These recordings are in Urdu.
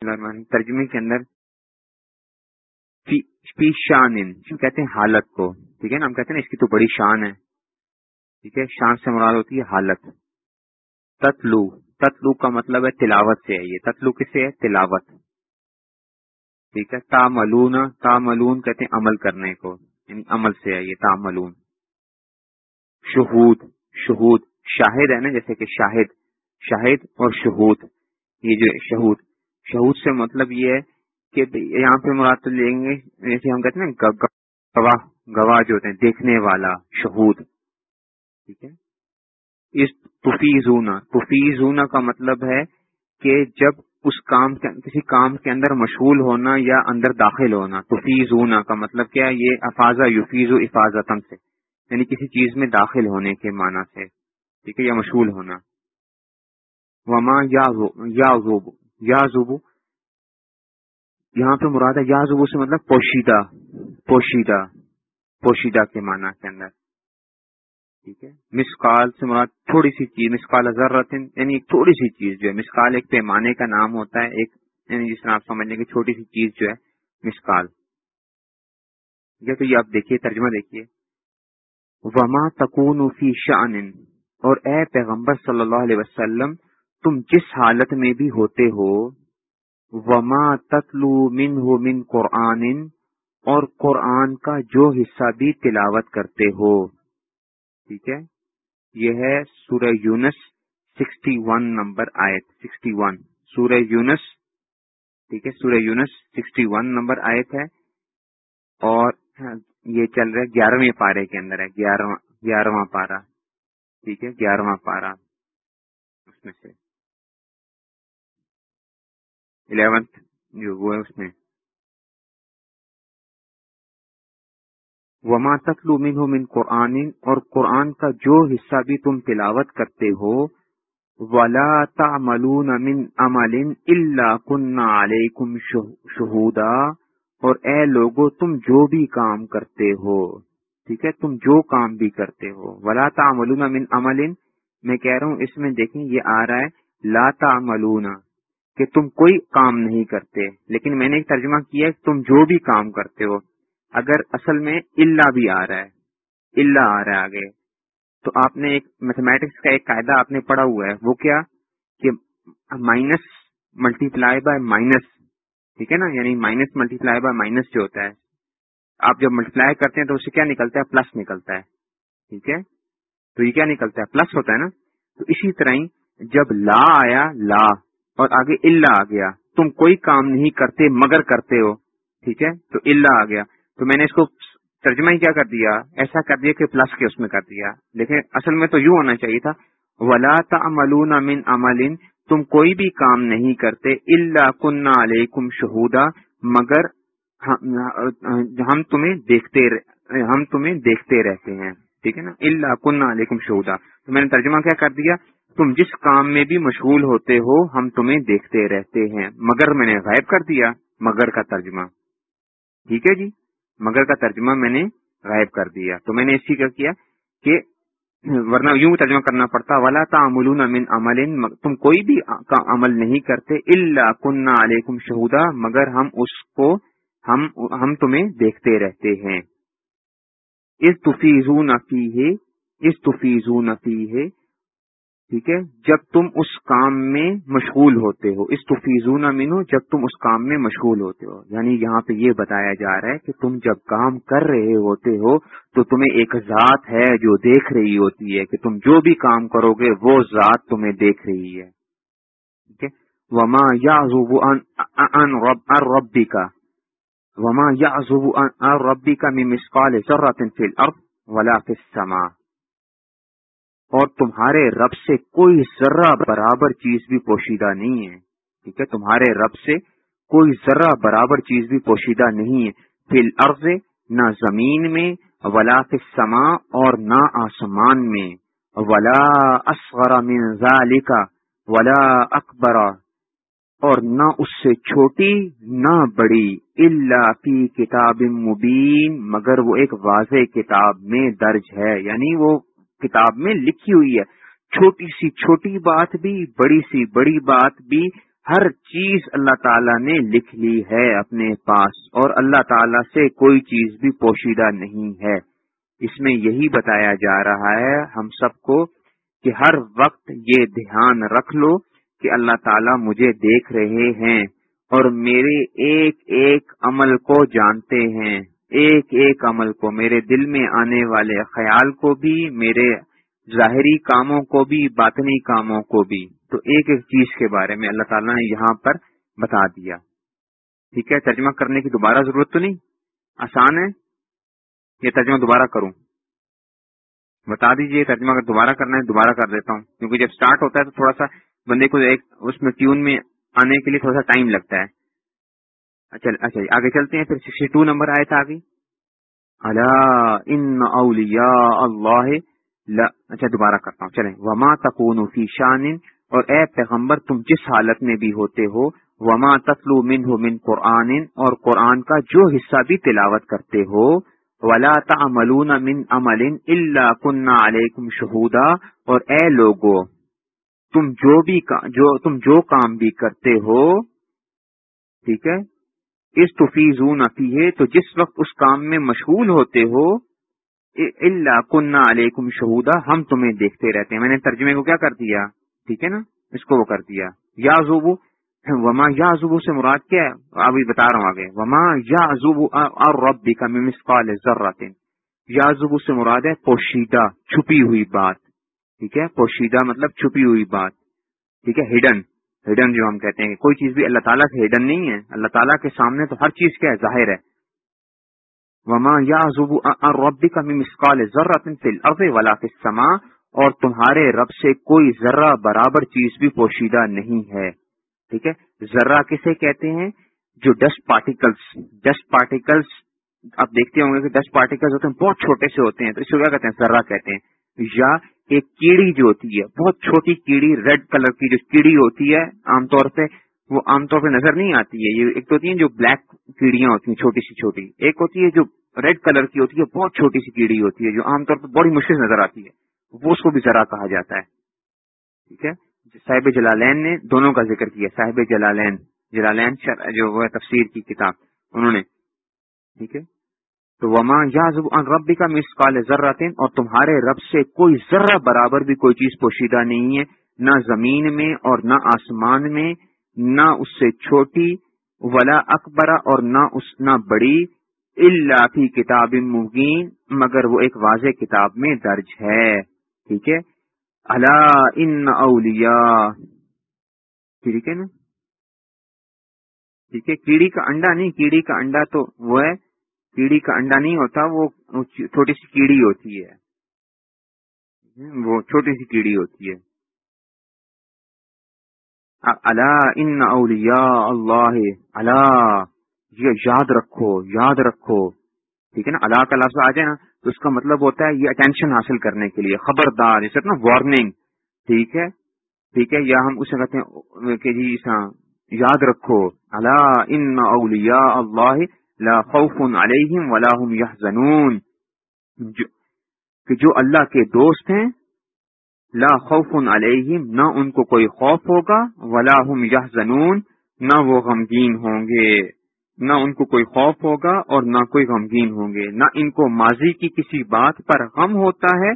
ترجمے کے اندر فی شان کہتے ہیں حالت کو، ٹھیک ہے نا؟ ہم کہتے ہیں اس کی تو بڑی شان ہے، ٹھیک ہے؟ شان سے مراد ہوتی ہے حالت۔ تتلو تتلو کا مطلب ہے تلاوت سے ہے یہ تتلو کس سے ہے؟ تلاوت۔ ٹھیک ہے؟ تا ملون تا ملون کہتے ہیں عمل کرنے کو یعنی عمل سے ہے یہ تا ملون شہود شہود، شاہد ہے نا، جیسے کہ شاہد شاہد اور شہود، یہ جو شہود۔ شہود سے مطلب یہ ہے کہ یہاں پہ مراد لیں گے، جیسے ہم کہتے ہیں گواہ گواہ جو ہوتے ہیں، دیکھنے والا، شہود۔ ٹھیک ہے؟ اس تفیزونا تفیزونا کا مطلب ہے کہ جب اس کام کسی کام کے اندر مشغول ہونا یا اندر داخل ہونا تفیزونا کا مطلب کیا یہ افاظہ یوفیز و افاظتم سے یعنی کسی چیز میں داخل ہونے کے معنی سے، ٹھیک ہے، یا مشغول ہونا۔ وما یا زوبو یا زوبو یہاں پہ مراد ہے یا زوبو سے مطلب پوشیدہ پوشیدہ پوشیدہ کے معنی کے اندر. ٹھیک ہے؟ مسکال سے مراد تھوڑی سی چیز مسکال ذرتن یعنی ایک تھوڑی سی چیز جو ہے. مسکال ایک پیمانے کا نام ہوتا ہے، ایک یعنی جس طرح آپ سمجھ لیں گے چھوٹی سی چیز جو ہے مسکال یا تو یہ آپ دیکھیے، ترجمہ دیکھیے. وما تکون فی شان اور اے پیغمبر صلی اللہ علیہ وسلم تم جس حالت میں بھی ہوتے ہو، وما تتلو من ہو من قرآن، اور قرآن کا جو حصہ بھی تلاوت کرتے ہو۔ ٹھیک ہے؟ یہ ہے سورہ یونس سکسٹی ون نمبر آیت، سکسٹی ون۔ سورہ یونس، ٹھیک ہے، سورہ یونس سکسٹی ون نمبر آیت ہے۔ اور یہ چل رہا ہے گیارہویں پارے کے اندر ہے، گیارہواں گیارہواں پارا ٹھیک ہے، گیارہواں پارا اس میں سے۔ الیونتھ جو وہ ہے اس میں وما تتلو منہ من قرآن، اور قرآن کا جو حصہ بھی تم تلاوت کرتے ہو، ولا تعملون من عمل الا كنا عليكم شهودا۔ اور اے لوگو، تم جو بھی کام کرتے ہو، ٹھیک ہے، تم جو کام بھی کرتے ہو۔ ولا تعملون من عمل، میں کہہ رہا ہوں، اس میں دیکھیں، یہ آ رہا ہے، لا تعملون۔ کہ تم کوئی کام نہیں کرتے، لیکن میں نے ایک ترجمہ کیا کہ تم جو بھی کام کرتے ہو، اگر اصل میں اللہ بھی آ رہا ہے اللہ آ رہا ہے آگے، تو آپ نے ایک میتھمیٹکس کا ایک قاعدہ آپ نے پڑھا ہوا ہے، وہ کیا؟ کہ minus multiply by minus ٹھیک ہے نا؟ یعنی minus multiply by minus جو ہوتا ہے، آپ جب ملٹیپلائی کرتے ہیں تو اسے کیا نکلتا ہے؟ پلس نکلتا ہے، ٹھیک ہے؟ تو یہ کیا نکلتا ہے؟ پلس ہوتا ہے نا؟ تو اسی طرح ہی جب لا آیا، لا اور آگے اللہ آ گیا۔ تم کوئی کام نہیں کرتے مگر کرتے ہو۔ ٹھیک ہے؟ تو اللہ آ گیا۔ تو میں نے اس کو ترجمہ ہی کیا کر دیا، ایسا کر دیا کہ پلس کے اس میں کر دیا۔ لیکن اصل میں تو یوں ہونا چاہیے تھا، ولا تعملون من عمل، تم کوئی بھی کام نہیں کرتے اللہ کن علیکم شہودا مگر ہم تمہیں دیکھتے ہم تمہیں دیکھتے رہتے ہیں۔ ٹھیک ہے نا؟ اللہ کن علیکم شہودا تو میں نے ترجمہ کیا کر دیا تم جس کام میں بھی مشغول ہوتے ہو، ہم تمہیں دیکھتے رہتے ہیں۔ مگر میں نے غائب کر دیا مگر کا ترجمہ۔ ٹھیک ہے جی مگر کا ترجمہ میں نے غائب کر دیا۔ تو میں نے اسی کا کیا کہ ورنہ یوں ترجمہ کرنا پڑتا، ولا تعملون من عمل، تم کوئی بھی عمل نہیں کرتے اللہ کنہ علیکم شہودا مگر ہم اس کو، ہم ہم تمہیں دیکھتے رہتے ہیں۔ اس تفیزون فی اس تفیزون فی ہے ٹھیک ہے؟ جب تم اس کام میں مشغول ہوتے ہو، اس تفیزون مینو جب تم اس کام میں مشغول ہوتے ہو۔ یعنی یہاں پہ یہ بتایا جا رہا ہے کہ تم جب کام کر رہے ہوتے ہو، تو تمہیں ایک ذات ہے جو دیکھ رہی ہوتی ہے کہ تم جو بھی کام کرو گے، وہ ذات تمہیں دیکھ رہی ہے۔ ٹھیک ہے؟ وما یا ربی کا وما یا ربی کا میں مسقال ولا فی السماء۔ اور تمہارے رب سے کوئی ذرہ برابر چیز بھی پوشیدہ نہیں ہے۔ ٹھیک ہے؟ تمہارے رب سے کوئی ذرہ برابر چیز بھی پوشیدہ نہیں ہے۔ فی الارض، نہ زمین میں، ولا فی سما اور نہ آسمان میں۔ ولا اصغر من ذالک، ولا اکبر۔ اور نہ اس سے چھوٹی، نہ بڑی اللہ فی کتاب مبین، مگر وہ ایک واضح کتاب میں درج ہے۔ یعنی وہ کتاب میں لکھی ہوئی ہے۔ چھوٹی سی چھوٹی بات بھی، بڑی سی بڑی بات بھی ہر چیز اللہ تعالیٰ نے لکھ لی ہے اپنے پاس اور اللہ تعالیٰ سے کوئی چیز بھی پوشیدہ نہیں ہے۔ اس میں یہی بتایا جا رہا ہے ہم سب کو کہ ہر وقت یہ دھیان رکھ لو کہ اللہ تعالیٰ مجھے دیکھ رہے ہیں اور میرے ایک ایک عمل کو جانتے ہیں۔ ایک ایک عمل کو، میرے دل میں آنے والے خیال کو بھی، میرے ظاہری کاموں کو بھی، باطنی کاموں کو بھی۔ تو ایک ایک چیز کے بارے میں اللہ تعالیٰ نے یہاں پر بتا دیا۔ ٹھیک ہے؟ ترجمہ کرنے کی دوبارہ ضرورت تو نہیں؟ آسان ہے؟ یہ ترجمہ دوبارہ کروں۔ بتا دیجیے، ترجمہ اگر دوبارہ کرنا ہے دوبارہ کر دیتا ہوں۔ کیونکہ جب سٹارٹ ہوتا ہے تو تھوڑا سا بندے کو ایک اس میں ٹیون میں آنے کے لیے تھوڑا سا ٹائم لگتا ہے۔ اچھا اچھا آگے چلتے ہیں، پھر سکسٹی ٹو نمبر آئے تھا آگے اللہ ان اولیاء اللہ اچھا دوبارہ کرتا ہوں، چلیں۔ وما تکون فی شان اور اے پیغمبر، تم جس حالت میں بھی ہوتے ہو، وما تسلو من ہو من قرآن، اور قرآن کا جو حصہ بھی تلاوت کرتے ہو، ولا تعملون من عمل الا كنا علیکم شہودا اور اے لوگو، تم جو بھی جو، تم جو کام بھی کرتے ہو، ٹھیک ہے اس تفیزون فی ہے، تو جس وقت اس کام میں مشغول ہوتے ہو اللہ کنہ علیکم شہودا، ہم تمہیں دیکھتے رہتے ہیں۔ میں نے ترجمے کو کیا کر دیا؟ ٹھیک ہے نا؟ اس کو وہ کر دیا۔ یا زوبو وما یا زبو سے مراد کیا ہے؟ ابھی بتا رہا ہوں آگے۔ وما یا زبو اور ربی کا مسقال ذرات یا زبو سے مراد ہے پوشیدہ، چھپی ہوئی بات۔ ٹھیک ہے؟ پوشیدہ مطلب چھپی ہوئی بات۔ ٹھیک ہے؟ ہڈن ہڈن جو ہم کہتے ہیں کوئی چیز بھی اللہ تعالیٰ سے ہڈن نہیں ہے۔ اللہ تعالیٰ کے سامنے تو ہر چیز کیا ہے؟ ظاہر ہے۔ وما یا ربی کا مسقال ذرا ولا سما اور تمہارے رب سے کوئی ذرہ برابر چیز بھی پوشیدہ نہیں ہے۔ ٹھیک ہے؟ ذرہ کسے کہتے ہیں؟ جو ڈسٹ پارٹیکلس ڈسٹ پارٹیکلس آپ دیکھتے ہوں گے کہ ڈسٹ پارٹیکلس ہوتے ہیں، بہت چھوٹے سے ہوتے ہیں۔ تو اس کو کیا کہتے ہیں؟ ذرہ کہتے ہیں۔ یا ایک کیڑی جو ہوتی ہے، بہت چھوٹی کیڑی، ریڈ کلر کی جو کیڑی ہوتی ہے، عام طور پہ وہ عام طور پہ نظر نہیں آتی ہے۔ یہ ایک تو ہوتی ہیں جو بلیک کیڑیاں ہوتی ہیں، چھوٹی سی چھوٹی۔ ایک ہوتی ہے جو ریڈ کلر کی ہوتی ہے، بہت چھوٹی سی کیڑی ہوتی ہے جو عام طور پر بڑی مشکل نظر آتی ہے۔ وہ اس کو بھی ذرا کہا جاتا ہے۔ ٹھیک ہے؟ صاحب جلالین نے دونوں کا ذکر کیا۔ صاحب جلالین جلالین جو وہ تفسیر کی کتاب۔ انہوں نے، ٹھیک ہے؟ تو وما یا ربی کا مس کال اور تمہارے رب سے کوئی ذرہ برابر بھی کوئی چیز پوشیدہ نہیں ہے، نہ زمین میں اور نہ آسمان میں، نہ اس سے چھوٹی ولا اکبرا اور نہ اس نہ بڑی اللہ کی کتاب مبین مگر وہ ایک واضح کتاب میں درج ہے۔ ٹھیک ہے؟ اللہ ان اولیا ٹھیک ہے نا؟ ٹھیک ہے؟ کیڑی کا انڈا نہیں، کیڑی کا انڈا تو وہ ہے کیڑی کا انڈا نہیں ہوتا، وہ چھوٹی سی کیڑی ہوتی ہے۔ وہ چھوٹی سی کیڑی ہوتی ہے۔ اللہ ان اولیاء اللہ اللہ یاد رکھو یاد رکھو۔ ٹھیک ہے نا؟ اللہ کا لفظ آ جائے نا تو اس کا مطلب ہوتا ہے یہ اٹینشن حاصل کرنے کے لیے، خبردار جیسے نا وارننگ ٹھیک ہے؟ ٹھیک ہے، یا ہم اسے کہتے ہیں کہ جی یاد رکھو۔ اللہ ان اولیا اللہ لا خوف علیہم ولا هم يحزنون کہ جو اللہ کے دوست ہیں، لا خوف علیہم، نہ ان کو کوئی خوف ہوگا، ولا هم يحزنون نہ وہ غمگین ہوں گے۔ نہ ان کو کوئی خوف ہوگا اور نہ کوئی غمگین ہوں گے۔ نہ ان کو ماضی کی کسی بات پر غم ہوتا ہے،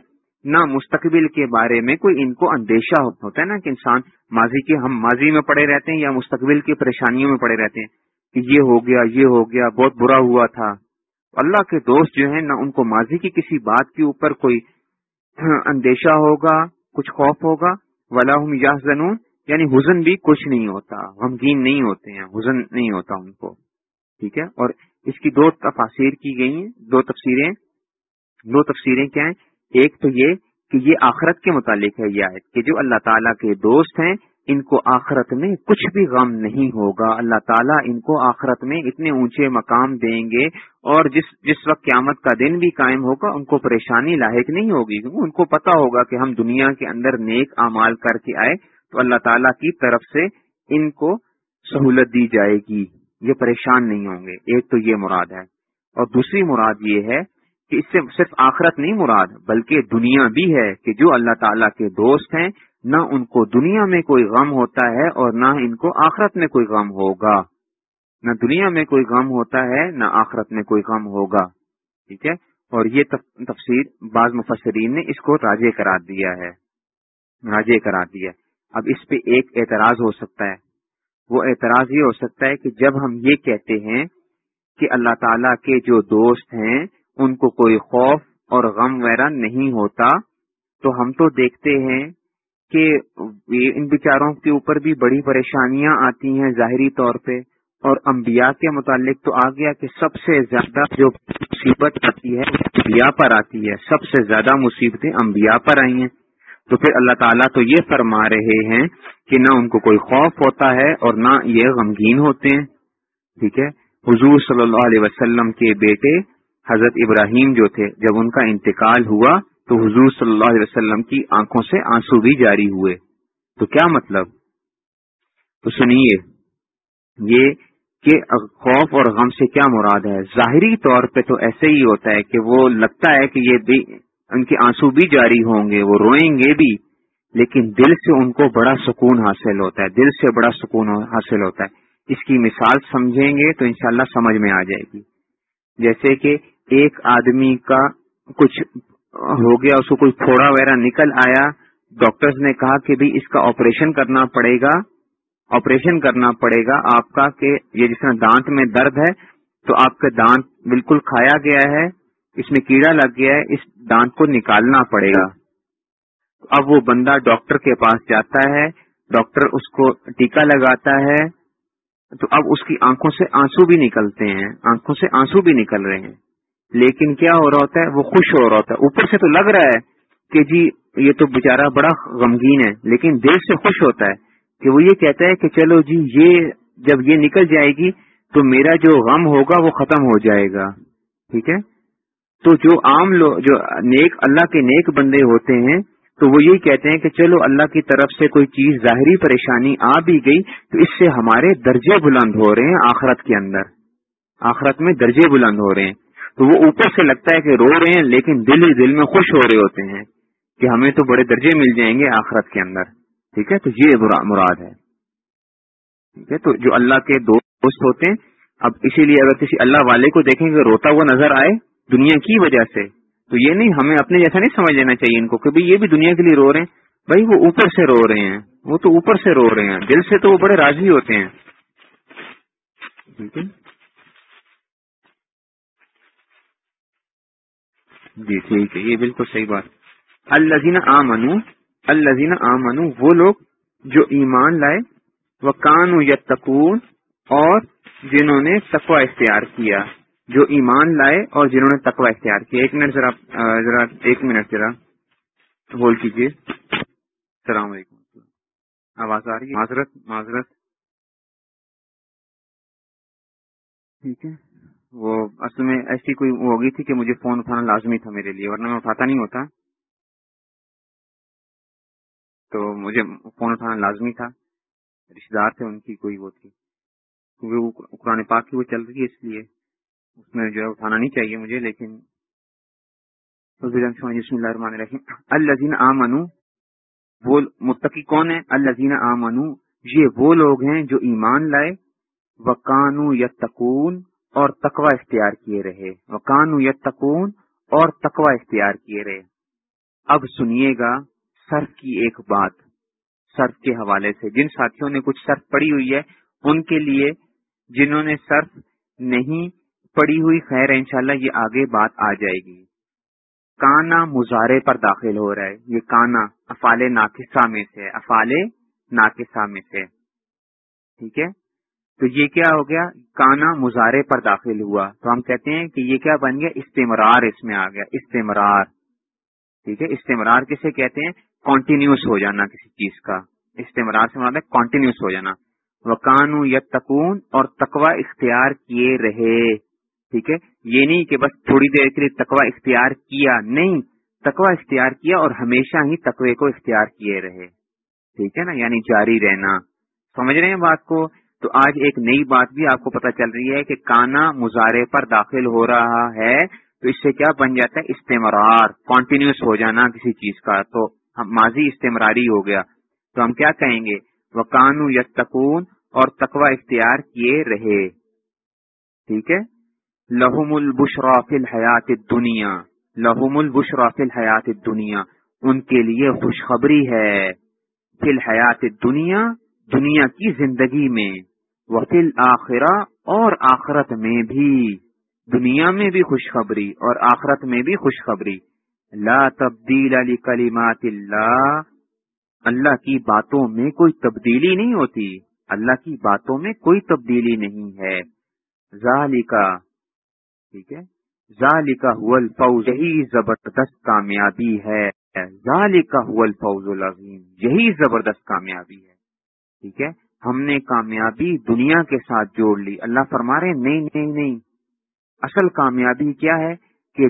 نہ مستقبل کے بارے میں کوئی ان کو اندیشہ ہوتا ہے۔ نا کہ انسان ماضی کے ہم ماضی میں پڑے رہتے ہیں یا مستقبل کی پریشانیوں میں پڑے رہتے ہیں۔ کہ یہ ہو گیا، یہ ہو گیا، بہت برا ہوا تھا۔ اللہ کے دوست جو ہیں، نہ ان کو ماضی کی کسی بات کے اوپر کوئی اندیشہ ہوگا، کچھ خوف ہوگا۔ ولا یا زنون یعنی حزن بھی کچھ نہیں ہوتا، غمگین نہیں ہوتے ہیں، حزن نہیں ہوتا ان کو۔ ٹھیک ہے؟ اور اس کی دو تفاصیر کی گئی ہیں، دو تفسیریں۔ دو تفسیریں کیا ہیں؟ ایک تو یہ کہ یہ آخرت کے متعلق ہے یہ آیت، کہ جو اللہ تعالیٰ کے دوست ہیں ان کو آخرت میں کچھ بھی غم نہیں ہوگا۔ اللہ تعالیٰ ان کو آخرت میں اتنے اونچے مقام دیں گے اور جس جس وقت قیامت کا دن بھی قائم ہوگا، ان کو پریشانی لاحق نہیں ہوگی۔ ان کو پتا ہوگا کہ ہم دنیا کے اندر نیک اعمال کر کے آئے تو اللہ تعالیٰ کی طرف سے ان کو سہولت دی جائے گی۔ یہ پریشان نہیں ہوں گے۔ ایک تو یہ مراد ہے۔ اور دوسری مراد یہ ہے کہ اس سے صرف آخرت نہیں مراد، بلکہ دنیا بھی ہے کہ جو اللہ تعالیٰ کے دوست ہیں نہ ان کو دنیا میں کوئی غم ہوتا ہے اور نہ ان کو آخرت میں کوئی غم ہوگا۔ نہ دنیا میں کوئی غم ہوتا ہے، نہ آخرت میں کوئی غم ہوگا۔ ٹھیک ہے؟ اور یہ تفسیر بعض مفسرین نے اس کو راجے قرار دیا ہے۔ راجے قرار دیا۔ اب اس پہ ایک اعتراض ہو سکتا ہے۔ وہ اعتراض یہ ہو سکتا ہے کہ جب ہم یہ کہتے ہیں کہ اللہ تعالی کے جو دوست ہیں، ان کو کوئی خوف اور غم وغیرہ نہیں ہوتا، تو ہم تو دیکھتے ہیں کہ ان بیچاروں کے اوپر بھی بڑی پریشانیاں آتی ہیں ظاہری طور پہ، اور انبیاء کے متعلق تو آ گیا کہ سب سے زیادہ جو مصیبت آتی ہے انبیاء پر آتی ہے۔ سب سے زیادہ مصیبتیں انبیاء پر آئی ہیں۔ تو پھر اللہ تعالیٰ تو یہ فرما رہے ہیں کہ نہ ان کو کوئی خوف ہوتا ہے اور نہ یہ غمگین ہوتے ہیں۔ ٹھیک ہے؟ حضور صلی اللہ علیہ وسلم کے بیٹے حضرت ابراہیم جو تھے، جب ان کا انتقال ہوا تو حضور صلی اللہ علیہ وسلم کی آنکھوں سے آنسو بھی جاری ہوئے۔ تو کیا مطلب؟ تو سنیے، یہ کہ خوف اور غم سے کیا مراد ہے؟ ظاہری طور پہ تو ایسے ہی ہوتا ہے کہ وہ لگتا ہے کہ یہ ان کے آنسو بھی جاری ہوں گے، وہ روئیں گے بھی۔ لیکن دل سے ان کو بڑا سکون حاصل ہوتا ہے، دل سے بڑا سکون حاصل ہوتا ہے۔ اس کی مثال سمجھیں گے تو انشاءاللہ سمجھ میں آ جائے گی۔ جیسے کہ ایک آدمی کا کچھ ہو گیا، اس کو کوئی پھوڑا وغیرہ نکل آیا۔ ڈاکٹرز نے کہا کہ بھی اس کا آپریشن کرنا پڑے گا۔ آپریشن کرنا پڑے گا آپ کا کہ یہ جس طرح دانت میں درد ہے، تو آپ کا دانت بالکل کھایا گیا ہے، اس میں کیڑا لگ گیا ہے، اس دانت کو نکالنا پڑے گا۔ اب وہ بندہ ڈاکٹر کے پاس جاتا ہے، ڈاکٹر اس کو ٹیکا لگاتا ہے، تو اب اس کی آنکھوں سے آنسو بھی نکلتے ہیں، آنکھوں سے آنسو بھی نکل رہے ہیں۔ لیکن کیا ہو رہا ہوتا ہے؟ وہ خوش ہو رہا ہوتا ہے۔ اوپر سے تو لگ رہا ہے کہ جی یہ تو بےچارا بڑا غمگین ہے، لیکن دل سے خوش ہوتا ہے کہ وہ یہ کہتا ہے کہ چلو جی یہ جب یہ نکل جائے گی تو میرا جو غم ہوگا وہ ختم ہو جائے گا۔ ٹھیک ہے؟ تو جو عام لوگ، جو نیک، اللہ کے نیک بندے ہوتے ہیں، تو وہ یہی کہتے ہیں کہ چلو اللہ کی طرف سے کوئی چیز، ظاہری پریشانی آ بھی گئی تو اس سے ہمارے درجے بلند ہو رہے ہیں آخرت کے اندر۔ آخرت میں درجے بلند ہو رہے ہیں۔ تو وہ اوپر سے لگتا ہے کہ رو رہے ہیں، لیکن دل ہی دل میں خوش ہو رہے ہوتے ہیں کہ ہمیں تو بڑے درجے مل جائیں گے آخرت کے اندر۔ ٹھیک ہے؟ تو یہ مراد ہے۔ ٹھیک ہے؟ تو جو اللہ کے دوست ہوتے ہیں، اب اسی لیے اگر کسی اللہ والے کو دیکھیں گے روتا ہوا نظر آئے دنیا کی وجہ سے، تو یہ نہیں، ہمیں اپنے جیسا نہیں سمجھ لینا چاہیے ان کو کہ یہ بھی دنیا کے لیے رو رہے ہیں۔ بھائی وہ اوپر سے رو رہے ہیں۔ وہ تو اوپر سے رو رہے ہیں۔ دل سے تو وہ بڑے راضی ہوتے ہیں۔ ٹھیک ہے؟ جی ٹھیک ہے، یہ بالکل صحیح بات۔ الزین آ منو الزین آ منو وہ لوگ جو ایمان لائے وہ کان یتقون، اور جنہوں نے تقوی اختیار کیا، جو ایمان لائے اور جنہوں نے تقوی اختیار کیا۔ ایک منٹ ذرا ذرا، ایک منٹ ذرا ہول کیجیے السلام علیکم۔ آواز آ رہی ہے؟ معذرت معذرت۔ ٹھیک ہے۔ وہ اصل میں ایسی کوئی ہو گئی تھی کہ مجھے فون اٹھانا لازمی تھا میرے لیے، ورنہ میں اٹھاتا نہیں ہوتا۔ تو مجھے فون اٹھانا لازمی تھا رشتے دار تھے، ان کی کوئی وہ تھی۔ کیونکہ وہ قرآن پاک کی وہ چل رہی ہے، اس لیے اس میں جو ہے اٹھانا نہیں چاہیے مجھے، لیکن بسم اللہ الرحمن الرحیم۔ الزین آ منو وہ متقی کون ہے الزین آ منو یہ وہ لوگ ہیں جو ایمان لائے۔ وکانو یتقون اور تقوی اختیار کیے رہے۔ وکانو یتقون اور تقوی اختیار کیے رہے۔ اب سنیے گا سرف کی ایک بات۔ سرف کے حوالے سے۔ جن ساتھیوں نے کچھ سرف پڑی ہوئی ہے، ان کے لیے جنہوں نے سرف نہیں پڑی ہوئی، خیر انشاءاللہ یہ آگے بات آ جائے گی۔ کانا مظاہرے پر داخل ہو رہا ہے۔ یہ کانا افال ناقصہ میں سے افال ناقصہ میں سے۔ ٹھیک ہے؟ تو یہ کیا ہو گیا؟ کانا مظاہرے پر داخل ہوا۔ تو ہم کہتے ہیں کہ یہ کیا بن گیا؟ استمرار اس میں آ گیا۔ استمرار۔ ٹھیک ہے؟ استمرار کسے کہتے ہیں؟ کانٹینیوس ہو جانا کسی چیز کا۔ استمرار سے مراد ہے کانٹینیوس ہو جانا۔ وہ یا تکون اور تقوا اختیار کیے رہے۔ ٹھیک ہے؟ یہ نہیں کہ بس تھوڑی دیر کے لیے تقوا اختیار کیا۔ نہیں تقوا اختیار کیا اور ہمیشہ ہی تقوی کو اختیار کیے رہے۔ ٹھیک ہے نا؟ یعنی جاری رہنا۔ سمجھ رہے ہیں بات کو؟ تو آج ایک نئی بات بھی آپ کو پتہ چل رہی ہے کہ کانا مظاہرے پر داخل ہو رہا ہے تو اس سے کیا بن جاتا ہے؟ استمرار کانٹینیوس ہو جانا کسی چیز کا۔ تو ماضی استمراری ہو گیا۔ تو ہم کیا کہیں گے؟ وہ کانو یتکون اور تقوی اختیار کیے رہے۔ ٹھیک ہے؟ لہم البشرا فی الحیات دنیا لہم البشرا فی الحیات دنیا ان کے لیے خوشخبری ہے۔ فی الحیات دنیا دنیا کی زندگی میں۔ وفیل آخرہ اور آخرت میں بھی، دنیا میں بھی خوشخبری اور آخرت میں بھی خوشخبری۔ لا تبدیل علی کلیمات اللہ۔ اللہ کی باتوں میں کوئی تبدیلی نہیں ہوتی۔ اللہ کی باتوں میں کوئی تبدیلی نہیں ہے۔ ذالکا، ٹھیک ہے؟ ذالکا هو الفوز۔ یہی زبردست کامیابی ہے۔ ذالکا هو الفوز العظیم۔ یہی زبردست کامیابی ہے۔ ٹھیک ہے؟ ہم نے کامیابی دنیا کے ساتھ جوڑ لی۔ اللہ فرما رہے نہیں نہیں نہیں۔ اصل کامیابی کیا ہے کہ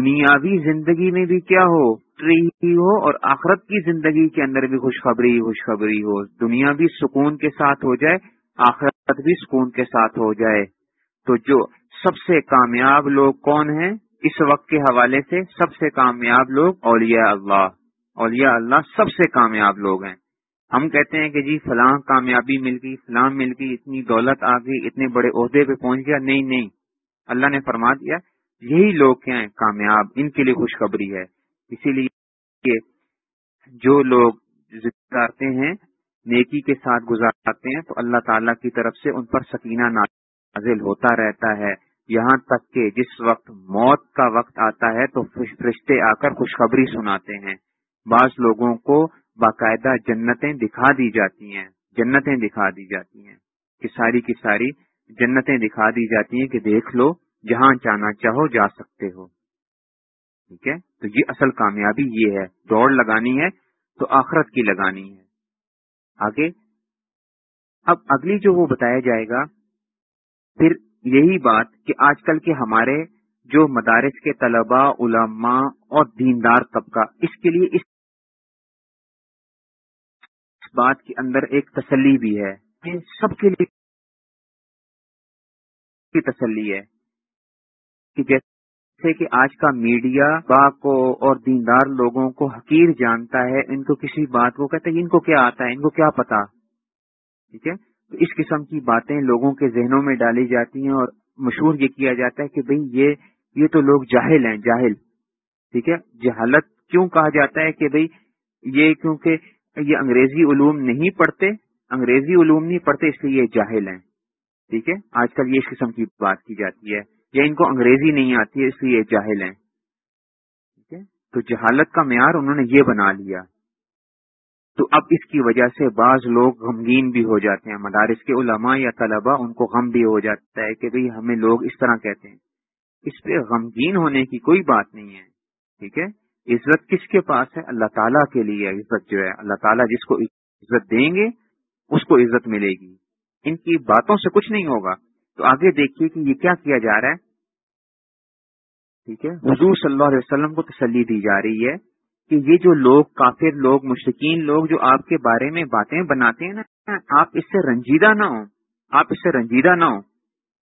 دنیاوی زندگی میں بھی کیا ہو ہو اور آخرت کی زندگی کے اندر بھی خوشخبری خوشخبری ہو۔ دنیا بھی سکون کے ساتھ ہو جائے، آخرت بھی سکون کے ساتھ ہو جائے۔ تو جو سب سے کامیاب لوگ کون ہیں؟ اس وقت کے حوالے سے سب سے کامیاب لوگ اولیاء اللہ۔ اولیاء اللہ سب سے کامیاب لوگ ہیں۔ ہم کہتے ہیں کہ جی فلاں کامیابی مل گئی، فلاں مل گئی، اتنی دولت آ گئی، اتنے بڑے عہدے پہ پہنچ گیا، نہیں نہیں۔ اللہ نے فرما دیا، یہی لوگ کیا ہیں کامیاب، ان کے لیے خوشخبری ہے۔ اسی لیے جو لوگ گزارتے ہیں، نیکی کے ساتھ گزارتے ہیں، تو اللہ تعالی کی طرف سے ان پر سکینہ نازل ہوتا رہتا ہے۔ یہاں تک کہ جس وقت موت کا وقت آتا ہے، تو فرشتے آ کر خوشخبری سناتے ہیں۔ بعض لوگوں کو باقاعدہ جنتیں دکھا دی جاتی ہیں، جنتیں دکھا دی جاتی ہیں۔ کہ ساری کی ساری جنتیں دکھا دی جاتی ہیں کہ دیکھ لو جہاں جانا چاہو جا سکتے ہو۔ ٹھیک ہے؟ تو یہ اصل کامیابی یہ ہے، دوڑ لگانی ہے تو آخرت کی لگانی ہے۔ آگے، اب اگلی جو وہ بتایا جائے گا، پھر یہی بات کہ آج کل کے ہمارے جو مدارس کے طلباء، علماء اور دیندار طبقہ، اس کے لیے اس بات کے اندر ایک تسلی بھی ہے۔ یہ سب کے لیے تسلی ہے کہ جیسے کہ آج کا میڈیا با کو اور دیندار لوگوں کو حقیر جانتا ہے، ان کو کسی بات کو کہتے ہیں ان کو کیا آتا ہے، ان کو کیا پتا؟ ٹھیک ہے؟ تو اس قسم کی باتیں لوگوں کے ذہنوں میں ڈالی جاتی ہیں اور مشہور یہ کیا جاتا ہے کہ بھئی یہ یہ تو لوگ جاہل ہیں، جاہل۔ ٹھیک ہے؟ جہالت کیوں کہا جاتا ہے کہ بھئی یہ کیونکہ یہ انگریزی علوم نہیں پڑھتے، انگریزی علوم نہیں پڑھتے، اس لیے یہ جاہل ہیں۔ ٹھیک ہے؟ آج کل یہ اس قسم کی بات کی جاتی ہے، یا ان کو انگریزی نہیں آتی ہے اس لیے یہ جاہل ہیں۔ ٹھیک ہے؟ تو جہالت کا معیار انہوں نے یہ بنا لیا۔ تو اب اس کی وجہ سے بعض لوگ غمگین بھی ہو جاتے ہیں۔ مدارس کے علماء یا طلباء ان کو غم بھی ہو جاتا ہے کہ بھئی ہمیں لوگ اس طرح کہتے ہیں۔ اس پہ غمگین ہونے کی کوئی بات نہیں ہے۔ ٹھیک ہے؟ عزت کس کے پاس ہے؟ اللہ تعالیٰ کے لیے عزت جو ہے، اللہ تعالیٰ جس کو عزت دیں گے، اس کو عزت ملے گی۔ ان کی باتوں سے کچھ نہیں ہوگا۔ تو آگے دیکھیے کہ یہ کیا کیا جا رہا ہے۔ ٹھیک ہے۔ حضور صلی اللہ علیہ وسلم کو تسلی دی جا رہی ہے کہ یہ جو لوگ کافر لوگ مشرقین لوگ جو آپ کے بارے میں باتیں بناتے ہیں نا، آپ اس سے رنجیدہ نہ ہو آپ اس سے رنجیدہ نہ ہو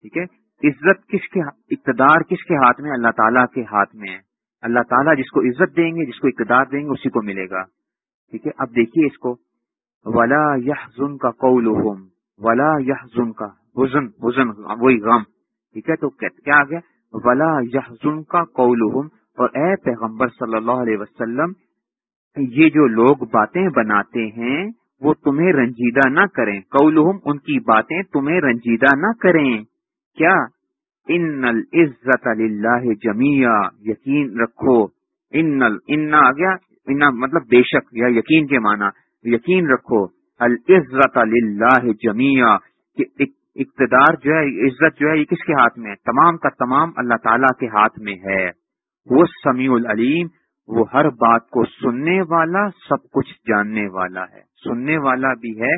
ٹھیک ہے۔ عزت کس کے اقتدار کس کے ہاتھ میں؟ اللہ تعالیٰ کے ہاتھ میں ہے۔ اللہ تعالیٰ جس کو عزت دیں گے، جس کو اقتدار دیں گے، اسی کو ملے گا۔ ٹھیک ہے؟ اب دیکھیے اس کو۔ ولا یہ کا قول ولا یہ کا حزن حزن، وہی غم۔ ٹھیک ہے؟ تو کیا آ گیا؟ ولا یہ کا قول اور اے پیغمبر صلی اللہ علیہ وسلم، یہ جو لوگ باتیں بناتے ہیں، وہ تمہیں رنجیدہ نہ کریں۔ قولہم ان کی باتیں تمہیں رنجیدہ نہ کریں۔ کیا؟ ان العزت اللہ جمیا یقین رکھو. ان ان آ گیا؟ ان مطلب بے شک یا یقین کے معنی. یقین رکھو. العزت اللہ جمیا اقتدار جو ہے، عزت جو ہے، یہ کس کے ہاتھ میں ہے؟ تمام کا تمام اللہ تعالی کے ہاتھ میں ہے. وہ سمیع العلیم. وہ ہر بات کو سننے والا، سب کچھ جاننے والا ہے. سننے والا بھی ہے،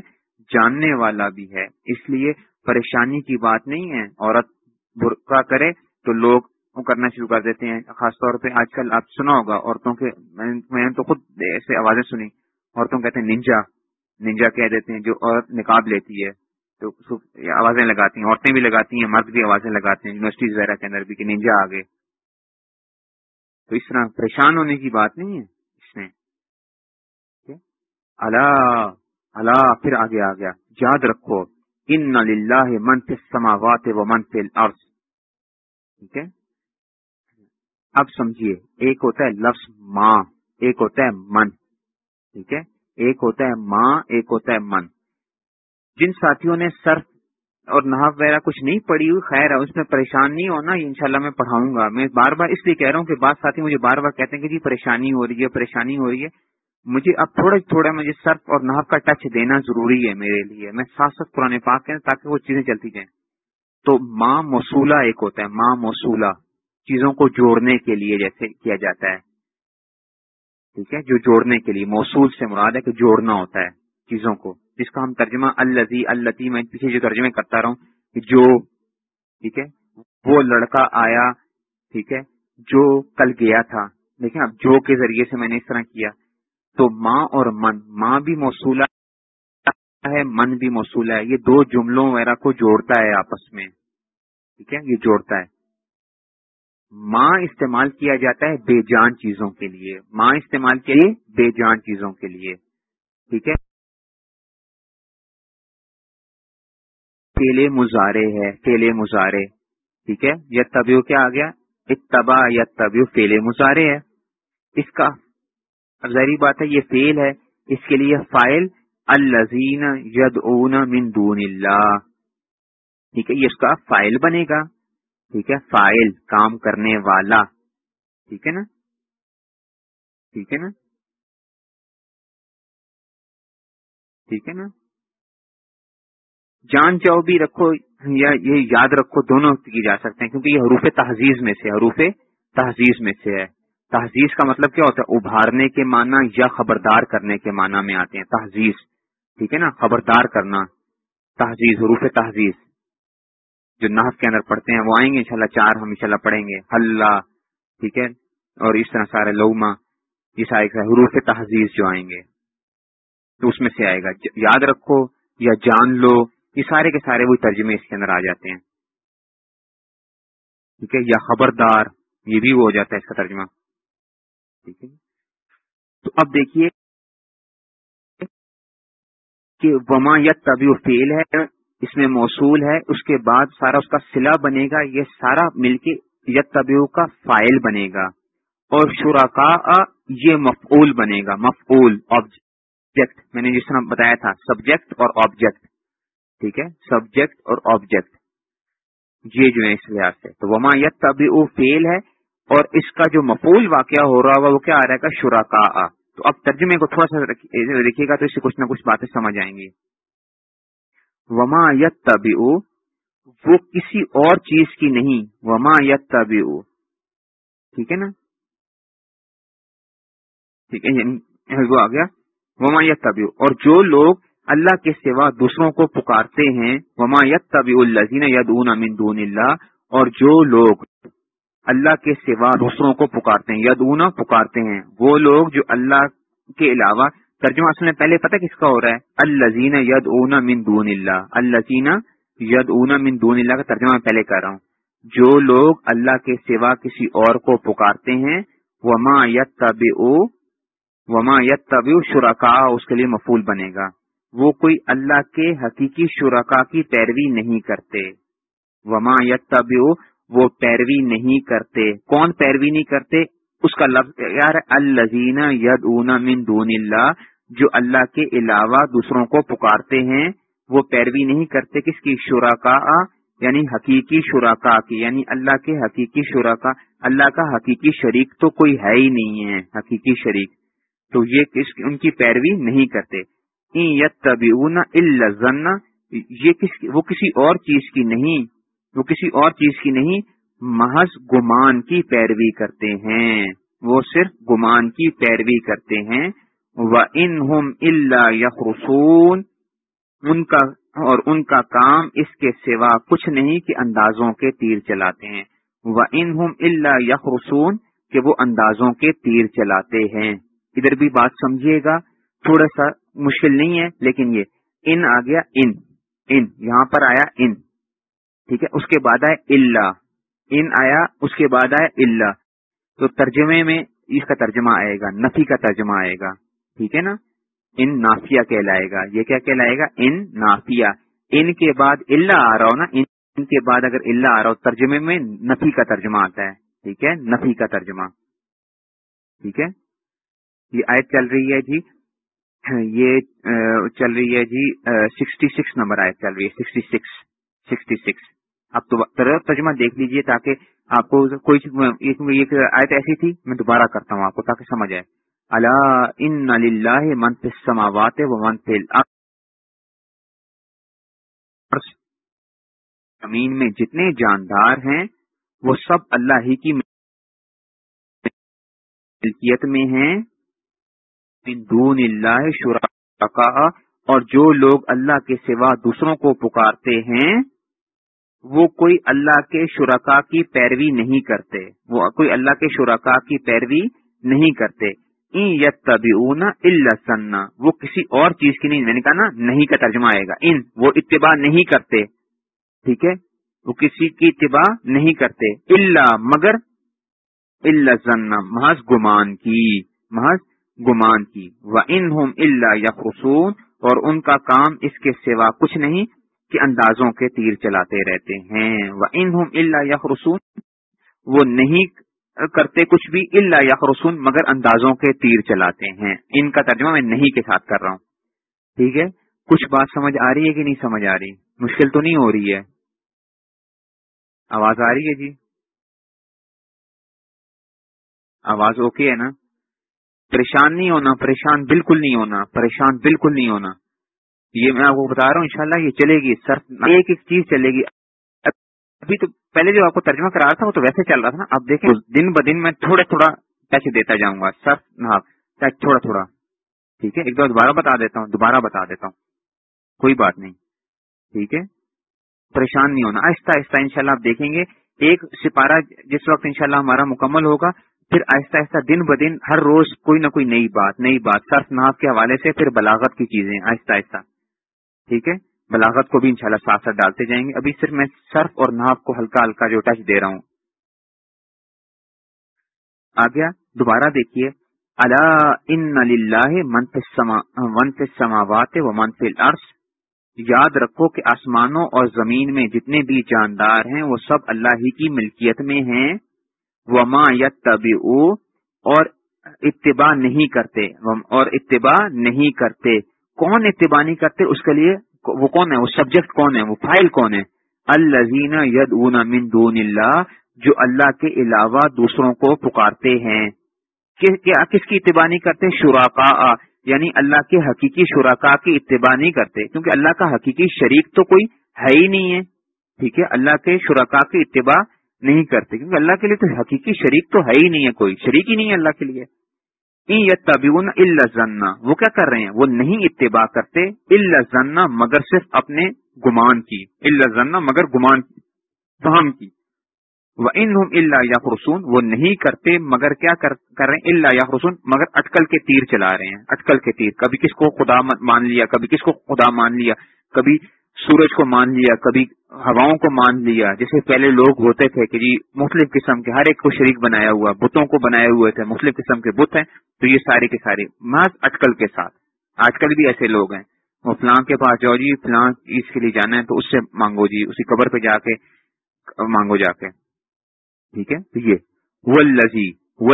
جاننے والا بھی ہے. اس لیے پریشانی کی بات نہیں ہے، عورت برقع کرے تو لوگ کرنا شروع کر دیتے ہیں۔ خاص طور پہ آج کل آپ سنا ہوگا، عورتوں کے، میں نے تو خود ایسے آوازیں سنی عورتوں کہتے ہیں ننجا ننجا کہہ دیتے ہیں جو عورت نکاب لیتی ہے۔ تو آوازیں لگاتی ہیں، عورتیں بھی لگاتی ہیں، مرد بھی آوازیں لگاتے ہیں۔ یونیورسٹیز وغیرہ کے اندر بھی کہ ننجا آگے تو اس طرح پریشان ہونے کی بات نہیں ہے اس میں۔ اللہ اللہ پھر آگے آ گیا۔ یاد رکھو ان من سے سماوات و من سے ٹھیک ہے؟ اب سمجھیے، ایک ہوتا ہے لفظ ماں، ایک ہوتا ہے من۔ ٹھیک ہے؟ ایک ہوتا ہے ماں، ایک ہوتا ہے من۔ جن ساتھیوں نے سر اور نہا وغیرہ کچھ نہیں پڑھی ہوئی، خیر ہے اس میں پریشان نہیں ہونا انشاءاللہ میں پڑھاؤں گا۔ میں بار بار اس لیے کہہ رہا ہوں کہ بعض ساتھی مجھے بار بار کہتے ہیں کہ جی پریشانی ہو رہی ہے، پریشانی ہو رہی ہے۔ مجھے اب تھوڑا تھوڑا مجھے سرف اور نحف کا ٹچ دینا ضروری ہے میرے لیے۔ میں ساتھ ساتھ قرآن پاک کہیں تاکہ وہ چیزیں چلتی جائیں۔ تو ماں موصولہ ایک ہوتا ہے ماں موصولہ، چیزوں کو جوڑنے کے لیے جیسے کیا جاتا ہے۔ ٹھیک ہے؟ جو جوڑنے کے لیے، موصول سے مراد ہے کہ جوڑنا ہوتا ہے چیزوں کو۔ جس کا ہم ترجمہ الزی التی، میں پیچھے جو ترجمے کرتا رہا ہوں جو، ٹھیک ہے؟ وہ لڑکا آیا، ٹھیک ہے؟ جو کل گیا تھا۔ دیکھیں، اب جو کے ذریعے سے میں نے اس طرح کیا۔ تو ماں اور من ماں بھی موصولہ ہے، من بھی موصولہ ہے۔ یہ دو جملوں وغیرہ کو جوڑتا ہے آپس میں۔ ٹھیک ہے؟ یہ جوڑتا ہے۔ ماں استعمال کیا جاتا ہے بے جان چیزوں کے لیے۔ ماں استعمال کیے بے جان چیزوں کے لیے۔ ٹھیک ہے؟ کیلے مزارے ہے کیلے مزارے ٹھیک ہے؟ یہ طبیو کیا آ گیا؟ اتبا یا طبیو فیلے مزارے ہے۔ اس کا ظاہری بات ہے یہ فیل ہے، اس کے لیے فائل الزین ید اون دون اللہ۔ ٹھیک ہے، یہ اس کا فائل بنے گا۔ ٹھیک ہے فائل کام کرنے والا۔ ٹھیک ہے نا؟ ٹھیک ہے نا؟ ٹھیک ہے نا؟ جان چاؤ بھی رکھو یا یہ یاد رکھو، دونوں کی جا سکتے ہیں، کیونکہ یہ حروف تہذیب میں سے حروف تہذیب میں سے ہے۔ تہذیب کا مطلب کیا ہوتا ہے؟ ابھارنے کے معنی یا خبردار کرنے کے معنی میں آتے ہیں تہذیب ٹھیک ہے نا؟ خبردار کرنا تہذیب حروف تہذیب جو نحف کے اندر پڑھتے ہیں، وہ آئیں گے انشاءاللہ، چار ہم انشاءاللہ پڑھیں گے۔ اللہ ٹھیک ہے؟ اور اس طرح سارے لوما یہ سارے حروف تہذیب جو آئیں گے۔ تو اس میں سے آئے گا۔ یاد رکھو یا جان لو، یہ سارے کے سارے وہی ترجمے اس کے اندر آ جاتے ہیں۔ ٹھیک ہے؟ یا خبردار، یہ بھی وہ ہو جاتا ہے اس کا ترجمہ۔ ٹھیک ہے تو اب دیکھیے کہ وما یا طبی فیل ہے، اس میں موصول ہے، اس کے بعد سارا اس کا سلا بنے گا، یہ سارا مل کے یت طبی کا فائل بنے گا۔ اور شرکا یہ مفعول بنے گا، مفعول آبجیکٹ میں نے جس طرح بتایا تھا سبجیکٹ اور آبجیکٹ ٹھیک ہے؟ سبجیکٹ اور آبجیکٹ یہ جو ہے اس لحاظ سے۔ تو وما یت طبی فیل ہے اور اس کا جو مفول واقعہ ہو رہا ہوگا وہ کیا آ رہا ہے؟ گا شراکا تو اب ترجمے کو تھوڑا سا دیکھیے گا تو اس سے کچھ نہ کچھ باتیں سمجھ آئیں گی۔ وما یت طبی وہ کسی اور چیز کی نہیں۔ وما یت طبی ٹھیک ہے نا؟ ٹھیک ہے یعنی وہ آ گیا۔ وما یت طبی اور جو لوگ اللہ کے سوا دوسروں کو پکارتے ہیں، وما یت طبی الزین یدون امن دون اللہ اور جو لوگ اللہ کے سوا دوسروں کو پکارتے ہیں یدونا پکارتے ہیں۔ وہ لوگ جو اللہ کے علاوہ، ترجمہ اصل میں پہلے پتہ کس کا ہو رہا ہے؟ الزین ید اون من دون اللہ۔ الزین ید اون من دون اللہ کا ترجمہ میں پہلے کر رہا ہوں۔ جو لوگ اللہ کے سوا کسی اور کو پکارتے ہیں، وما یت طب وما یت طب شرکا اس کے لیے مفول بنے گا۔ وہ کوئی اللہ کے حقیقی شرکا کی پیروی نہیں کرتے۔ وما یتب وہ پیروی نہیں کرتے۔ کون پیروی نہیں کرتے؟ اس کا لفظ یار الزین ید اونا من دون اللہ، جو اللہ کے علاوہ دوسروں کو پکارتے ہیں، وہ پیروی نہیں کرتے۔ کس کی؟ شرکا یعنی حقیقی شراکا کی یعنی اللہ کے حقیقی شراکا اللہ کا حقیقی شریک تو کوئی ہے ہی نہیں ہے، حقیقی شریک۔ تو یہ ان کی پیروی نہیں کرتے۔ یہ کس وہ کسی اور چیز کی نہیں۔ وہ کسی اور چیز کی نہیں، محض گمان کی پیروی کرتے ہیں۔ وہ صرف گمان کی پیروی کرتے ہیں۔ وہ ان ہوم اللہ یخرسون ان کا اور ان کا کام اس کے سوا کچھ نہیں کہ اندازوں کے تیر چلاتے ہیں۔ وہ ان ہوم اللہ یخرسون کہ وہ اندازوں کے تیر چلاتے ہیں۔ ادھر بھی بات سمجھیے گا۔ تھوڑا سا مشکل نہیں ہے، لیکن یہ۔ ان آ گیا، ان۔ ان۔ یہاں پر آیا ان۔ ٹھیک ہے؟ اس کے بعد آئے اللہ ان آیا، اس کے بعد آیا اللہ تو ترجمے میں اس کا ترجمہ آئے گا، نفی کا ترجمہ آئے گا۔ ٹھیک ہے نا؟ ان نافیہ کہلائے گا۔ یہ کیا کہلائے گا؟ ان نافیہ۔ ان کے بعد اللہ آ رہا ہو نا؟ ان کے بعد اگر اللہ آ رہا ہو، ترجمے میں نفی کا ترجمہ آتا ہے۔ ٹھیک ہے؟ نفی کا ترجمہ۔ ٹھیک ہے؟ یہ آیت چل رہی ہے جی۔ یہ چل رہی ہے جی سکسٹی سکس نمبر آیت چل رہی ہے۔ سکسٹی سکس سکسٹی سکس اب تو ترجمہ دیکھ لیجیے تاکہ آپ کو کوئی ایک آیت ایسی تھی، میں دوبارہ کرتا ہوں آپ کو تاکہ سمجھ آئے۔ اللہ ان اللہ منت سماوات و منت زمین میں جتنے جاندار ہیں، وہ سب اللہ ہی کی ملکیت میں ہیں۔ دون اللہ شرکا اور جو لوگ اللہ کے سوا دوسروں کو پکارتے ہیں وہ کوئی اللہ کے شرکا کی پیروی نہیں کرتے۔ وہ کوئی اللہ کے شرکا کی پیروی نہیں کرتے۔ اللہ سننا وہ کسی اور چیز کی نہیں، میں نے کہا نا، نہیں کا ترجمہ آئے گا۔ ان، وہ اتباع نہیں کرتے۔ ٹھیک ہے؟ وہ کسی کی اتباع نہیں کرتے۔ اللہ مگر اللہ ذنا محض گمان کی، محض گمان کی۔ وہ ان ہوم اللہ یا اور ان کا کام اس کے سوا کچھ نہیں۔ کہ اندازوں کے تیر چلاتے رہتے ہیں۔ وہ ان ہوم اللہ یا وہ نہیں کرتے کچھ بھی اللہ یا خرسون مگر اندازوں کے تیر چلاتے ہیں۔ ان کا ترجمہ میں نہیں کے ساتھ کر رہا ہوں۔ ٹھیک ہے؟ کچھ بات سمجھ آ رہی ہے کہ نہیں سمجھ آ رہی؟ مشکل تو نہیں ہو رہی ہے؟ آواز آ رہی ہے جی؟ آواز اوکے ہے نا؟ پریشان نہیں ہونا، پریشان بالکل نہیں ہونا، پریشان بالکل نہیں ہونا۔ یہ میں آپ کو بتا رہا ہوں انشاءاللہ یہ چلے گی سر ایک ایک چیز چلے گی۔ ابھی تو پہلے جو آپ کو ترجمہ کرا رہا تھا وہ تو ویسے چل رہا تھا نا۔ اب دیکھیں دن ب دن میں تھوڑا تھوڑا ٹچ دیتا جاؤں گا سر ٹچ تھوڑا تھوڑا۔ ٹھیک ہے؟ ایک دو دوبارہ بتا دیتا ہوں دوبارہ بتا دیتا ہوں۔ کوئی بات نہیں۔ ٹھیک ہے؟ پریشان نہیں ہونا۔ آہستہ آہستہ ان آپ دیکھیں گے۔ ایک سپارہ جس وقت انشاءاللہ ہمارا مکمل ہوگا پھر آہستہ آہستہ دن ب دن ہر روز کوئی نہ کوئی نئی بات نئی بات۔ صرف ناف کے حوالے سے پھر بلاغت کی چیزیں آہستہ آہستہ۔ ٹھیک ہے؟ بلاغت کو بھی انشاءاللہ ساتھ ساتھ ڈالتے جائیں گے۔ ابھی صرف میں سرف اور ناف کو ہلکا ہلکا جو ٹچ دے رہا ہوں۔ آ گیا۔ دوبارہ دیکھیے۔ اللہ ان منف سماوات و منف الارض۔ یاد رکھو کہ آسمانوں اور زمین میں جتنے بھی جاندار ہیں، وہ سب اللہ ہی کی ملکیت میں ہیں۔ وما یت اور اتباع نہیں کرتے۔ اور اتباع نہیں کرتے۔ کون اتباع نہیں کرتے اس کے لیے؟ وہ کون ہے وہ سبجیکٹ کون ہے وہ فائل کون ہے الزین ید من دون اللہ، جو اللہ کے علاوہ دوسروں کو پکارتے ہیں۔ کیا کس کی اتباع نہیں کرتے؟ شراکا یعنی اللہ کے حقیقی شراکا کی اتباع نہیں کرتے، کیونکہ اللہ کا حقیقی شریک تو کوئی ہے ہی نہیں ہے۔ ٹھیک ہے؟ اللہ کے شراکا کی اتباع نہیں کرتے، کیونکہ اللہ کے لیے تو حقیقی شریک تو ہے ہی نہیں ہے کوئی، شریک ہی نہیں ہے اللہ کے لیے۔ تبیون اللہ وہ کیا کر رہے ہیں؟ وہ نہیں اتباع کرتے اللہ مگر صرف اپنے گمان کی۔ اللہ مگر گمان فہم کی وہ ان اللہ یا خرسون وہ نہیں کرتے مگر کیا کر رہے ہیں؟ اللہ یا خرسون مگر اٹکل کے تیر چلا رہے ہیں۔ اٹکل کے تیر۔ کبھی کس کو خدا مان لیا، کبھی کس کو خدا مان لیا، کبھی سورج کو مان لیا، کبھی ہواؤں کو مان لیا، جیسے پہلے لوگ ہوتے تھے کہ جی مختلف قسم کے، ہر ایک کو شریک بنایا ہوا، بتوں کو بنائے ہوئے تھے، مختلف قسم کے بت ہیں، تو یہ سارے کے سارے، محض اٹکل کے ساتھ۔ آج کل بھی ایسے لوگ ہیں۔ وہ فلاں کے پاس جاؤ جی فلاں اس کے لیے جانا ہے، تو اس سے مانگو جی اسی قبر پہ جا کے مانگو جا کے۔ ٹھیک ہے؟ تو یہ وہ لذی وہ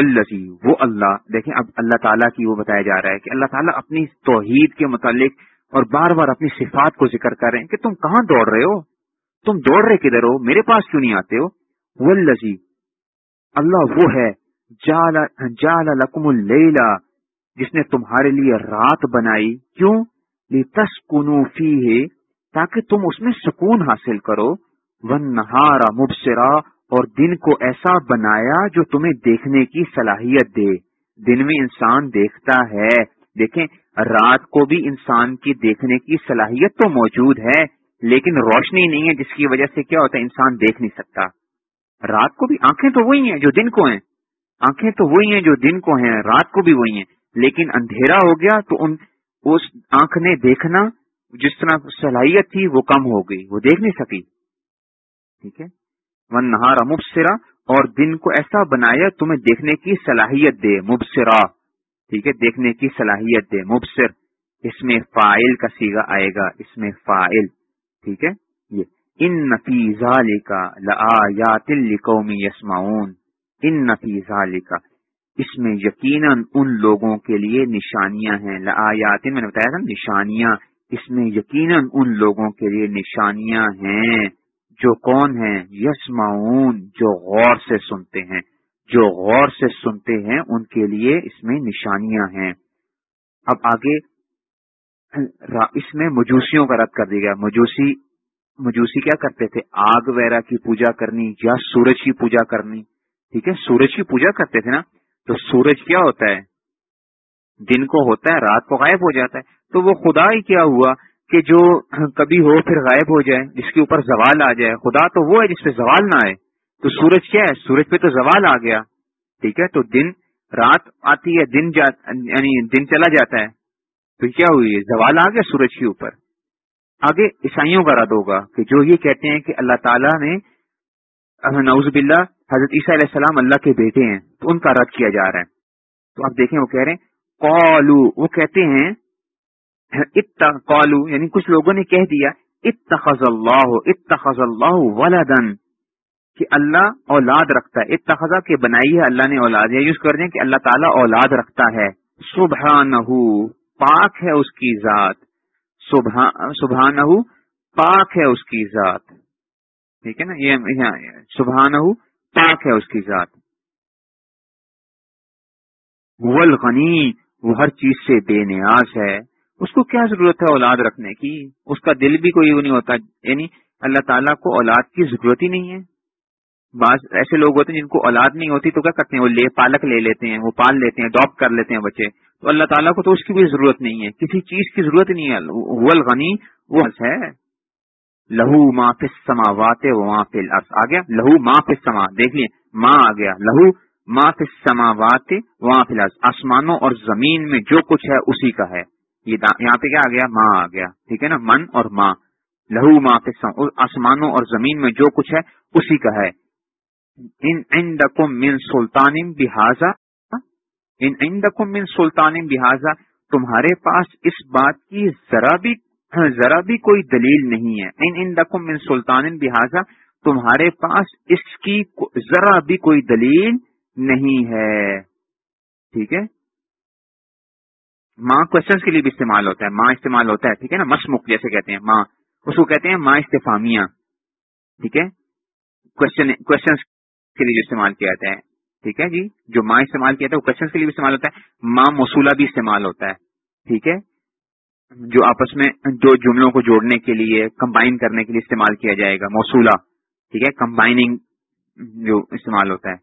وہ اللہ۔ دیکھیں، اب اللہ تعالیٰ کی وہ بتایا جا رہا ہے کہ اللہ تعالیٰ اپنی توحید کے متعلق اور بار بار اپنی صفات کو ذکر کر رہے ہیں کہ تم کہاں دوڑ رہے ہو؟ تم دوڑ رہے کدھر ہو؟ میرے پاس کیوں نہیں آتے ہو؟ وہ اللہ وہ ہے جال لکم اللیلا جس نے تمہارے لیے رات بنائی۔ کیوں؟ تس فی ہے تاکہ تم اس میں سکون حاصل کرو۔ ون نہارا مبصرا اور دن کو ایسا بنایا جو تمہیں دیکھنے کی صلاحیت دے۔ دن میں انسان دیکھتا ہے۔ دیکھیں، رات کو بھی انسان کی دیکھنے کی صلاحیت تو موجود ہے، لیکن روشنی نہیں ہے، جس کی وجہ سے کیا ہوتا ہے، انسان دیکھ نہیں سکتا۔ رات کو بھی آنکھیں تو وہی ہیں جو دن کو ہیں۔ آنکھیں تو وہی ہیں جو دن کو ہیں، رات کو بھی وہی ہیں۔ لیکن اندھیرا ہو گیا تو ان، اس آنکھ نے دیکھنا، جس طرح صلاحیت تھی، وہ کم ہو گئی، وہ دیکھ نہیں سکی۔ ٹھیک ہے؟ ون نہارا مبصرا اور دن کو ایسا بنایا، تمہیں دیکھنے کی صلاحیت دے مبصرا ٹھیک ہے، دیکھنے کی صلاحیت دے۔ مبصر، اس میں فائل کا سیگا آئے گا، اس میں فائل ٹھیک ہے؟ یہ۔ ان نفیزہ کا لا قومی یسماؤن ان نفیزہ کا اس میں یقیناً ان لوگوں کے لیے نشانیاں ہیں۔ لآیات، میں نے بتایا تھا، نشانیاں۔ اس میں یقیناً ان لوگوں کے لیے نشانیاں ہیں۔ جو کون ہیں؟ یسماؤن جو غور سے سنتے ہیں۔ جو غور سے سنتے ہیں، ان کے لیے اس میں نشانیاں ہیں۔ اب آگے اس میں مجوسیوں کا رد کر دیا گیا۔ مجوسی مجوسی کیا کرتے تھے؟ آگ وغیرہ کی پوجا کرنی یا سورج کی پوجا کرنی؟ ٹھیک ہے، سورج کی پوجا کرتے تھے نا؟ تو سورج کیا ہوتا ہے؟ دن کو ہوتا ہے، رات کو غائب ہو جاتا ہے۔ تو وہ خدا ہی کیا ہوا کہ جو کبھی ہو پھر غائب ہو جائے، جس کے اوپر زوال آ جائے۔ خدا تو وہ ہے جس پہ زوال نہ آئے۔ تو سورج کیا ہے؟ سورج پہ تو زوال آ گیا۔ ٹھیک ہے؟ تو دن رات آتی ہے، دن یعنی دن چلا جاتا ہے۔ تو کیا ہوئی؟ زوال آ گیا سورج کے اوپر۔ آگے عیسائیوں کا رد ہوگا کہ جو یہ کہتے ہیں کہ اللہ تعالیٰ نے، نعوذ باللہ، حضرت عیسیٰ علیہ السلام اللہ کے بیٹے ہیں، تو ان کا رد کیا جا رہا ہے۔ تو آپ دیکھیں، وہ کہہ رہے ہیں، قالو، وہ کہتے ہیں قالو یعنی کچھ لوگوں نے کہہ دیا، اتخذ اللہ اتخذ اللہ ولدن کہ اللہ اولاد رکھتا ہے۔ اتخذا کے بنائی ہے اللہ نے اولاد، یا یوز کر دیں کہ اللہ تعالیٰ اولاد رکھتا ہے۔ سبحانہ پاک ہے اس کی ذات۔ سبحانہ پاک ہے اس کی ذات۔ ٹھیک ہے نا؟ یہ سبحانہ پاک ہے اس کی ذات۔ غنی وہ ہر چیز سے بے نیاز ہے۔ اس کو کیا ضرورت ہے اولاد رکھنے کی؟ اس کا دل بھی کوئی نہیں ہوتا۔ یعنی اللہ تعالیٰ کو اولاد کی ضرورت ہی نہیں ہے۔ بعض ایسے لوگ ہوتے ہیں جن کو اولاد نہیں ہوتی تو کیا کرتے ہیں؟ وہ لے، پالک لے لیتے ہیں، وہ پال لیتے ہیں ڈاپ کر لیتے ہیں بچے۔ تو اللہ تعالیٰ کو تو اس کی بھی ضرورت نہیں ہے۔ کسی چیز کی ضرورت نہیں ہے۔ غنی وہ ہے۔ لہو ما پس سما واتے وہاں پہ آ گیا؟ لہو ما پس سما دیکھ لیے ماں آ گیا۔ لہو ما پس سما واتے وہاں پہ آسمانوں اور زمین میں جو کچھ ہے اسی کا ہے۔ یہاں پہ کیا آ گیا؟ ماں آ گیا۔ ٹھیک ہے نا؟ من اور ماں لہو ما پس آسمانوں اور زمین میں جو کچھ ہے اسی کا ہے۔ ان من سلطان بحاظہ ان عندکم من سلطان بحاظہ تمہارے پاس اس بات کی ذرا بھی ذرا بھی کوئی دلیل نہیں ہے۔ ان عندکم من سلطان بحاظہ تمہارے پاس اس کی ذرا بھی کوئی دلیل نہیں ہے۔ ٹھیک ہے؟ ماں کوشچن کے لیے بھی استعمال ہوتا ہے، ماں استعمال ہوتا ہے، ٹھیک ہے نا؟ مسمک جیسے کہتے ہیں، ماں۔ اس کو کہتے ہیں ماں استفامیہ۔ ٹھیک ہے؟ کوشچن کے لیے جو استعمال کیا جاتا ہے۔ ٹھیک ہے جی؟ جو ماں استعمال کیا تھا وہ کوشچن کے لیے بھی استعمال ہوتا ہے، ماں موصولہ بھی استعمال ہوتا ہے۔ ٹھیک ہے؟ جو آپس میں دو جملوں کو جوڑنے کے لیے کمبائن کرنے کے لیے استعمال کیا جائے گا، موصولہ۔ ٹھیک ہے؟ کمبائننگ جو استعمال ہوتا ہے۔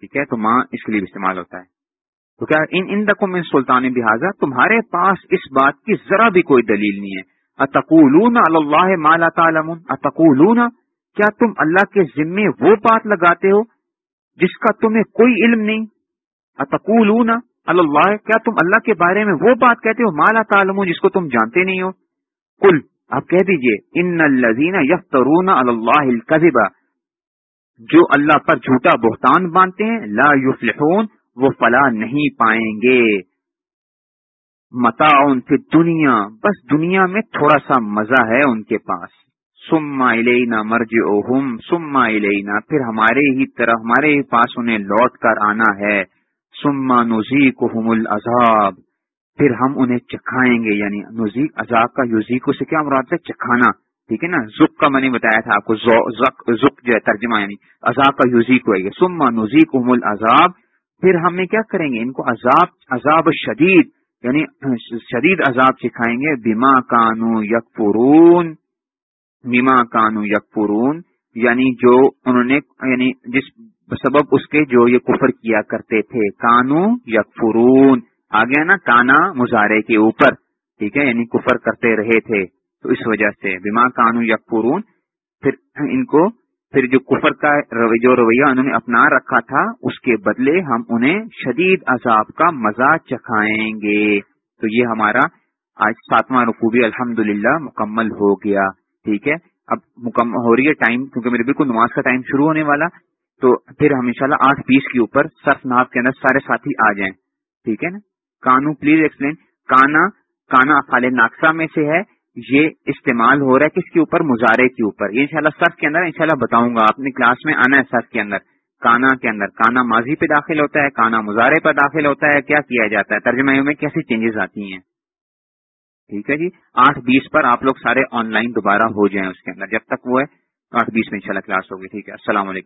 ٹھیک ہے؟ تو ماں اس کے لیے بھی استعمال ہوتا ہے۔ تو کیا ان ان دقوں میں سلطان لہٰذا تمہارے پاس اس بات کی ذرا بھی کوئی دلیل نہیں ہے۔ اتقولون اللہ مالا تعالم اتقولون کیا تم اللہ کے ذمے وہ بات لگاتے ہو جس کا تمہیں کوئی علم نہیں؟ اتقولون اللہ، کیا تم اللہ کے بارے میں وہ بات کہتے ہو مالا تعلم جس کو تم جانتے نہیں ہو؟ کل آپ کہہ دیجیے، ان الزین یفترون اللہ القذبہ جو اللہ پر جھوٹا بہتان باندھتے ہیں، لا یفلحون، وہ فلا نہیں پائیں گے۔ متا فی دنیا بس دنیا میں تھوڑا سا مزہ ہے ان کے پاس۔ سما الینا مرج اوہم سما الینا پھر ہمارے ہی طرح ہمارے ہی پاس انہیں لوٹ کر آنا ہے۔ سما نزی کو العذاب۔ پھر ہم انہیں چکھائیں گے یعنی نزی عذاب کا یوزی سے کیا مراد ہے؟ چکھانا۔ ٹھیک ہے نا؟ زک کا میں نے بتایا تھا آپ کو زک جو ہے ترجمہ یعنی عذاب کا یوزی ہے سما نزی کو العذاب۔ پھر ہم کیا کریں گے؟ ان کو عذاب عذاب شدید یعنی شدید عذاب سکھائیں گے۔ بیما کانو یک میما کانو یکفرون یعنی جو انہوں نے یعنی جس سبب اس کے جو یہ کفر کیا کرتے تھے، کانو یکفرون۔ آ گیا نا کانا مظاہرے کے اوپر، ٹھیک ہے؟ یعنی کفر کرتے رہے تھے۔ تو اس وجہ سے بیما کانو یکفرون، پھر ان کو پھر جو کفر کا جو رویہ انہوں نے اپنا رکھا تھا، اس کے بدلے ہم انہیں شدید عذاب کا مزہ چکھائیں گے۔ تو یہ ہمارا آج ساتواں رقوبی الحمد مکمل ہو گیا۔ ٹھیک ہے؟ اب مکمل ہو رہی ہے ٹائم، کیونکہ میرے بالکل نماز کا ٹائم شروع ہونے والا، تو پھر ہم انشاءاللہ آٹھ بیس کے اوپر سرف ناف کے اندر سارے ساتھی آ جائیں۔ ٹھیک ہے نا؟ کانو، پلیز ایکسپلین۔ کانا کانا فال ناقصہ میں سے ہے۔ یہ استعمال ہو رہا ہے کس کے اوپر؟ مظاہرے کے اوپر۔ یہ انشاءاللہ شاء کے اندر انشاءاللہ بتاؤں گا۔ اپنی کلاس میں آنا ہے سرف کے اندر۔ کانا کے اندر۔ کانا ماضی پہ داخل ہوتا ہے، کانا مظاہرے پر داخل ہوتا ہے، کیا کیا جاتا ہے؟ ترجمہ میں کیسی چینجز آتی ہیں؟ ٹھیک ہے جی؟ آٹھ بیس پر آپ لوگ سارے آن لائن دوبارہ ہو جائیں اس کے اندر، جب تک وہ ہے، آٹھ بیس میں انشاءاللہ کلاس ہوگی، ٹھیک ہے؟ السلام علیکم۔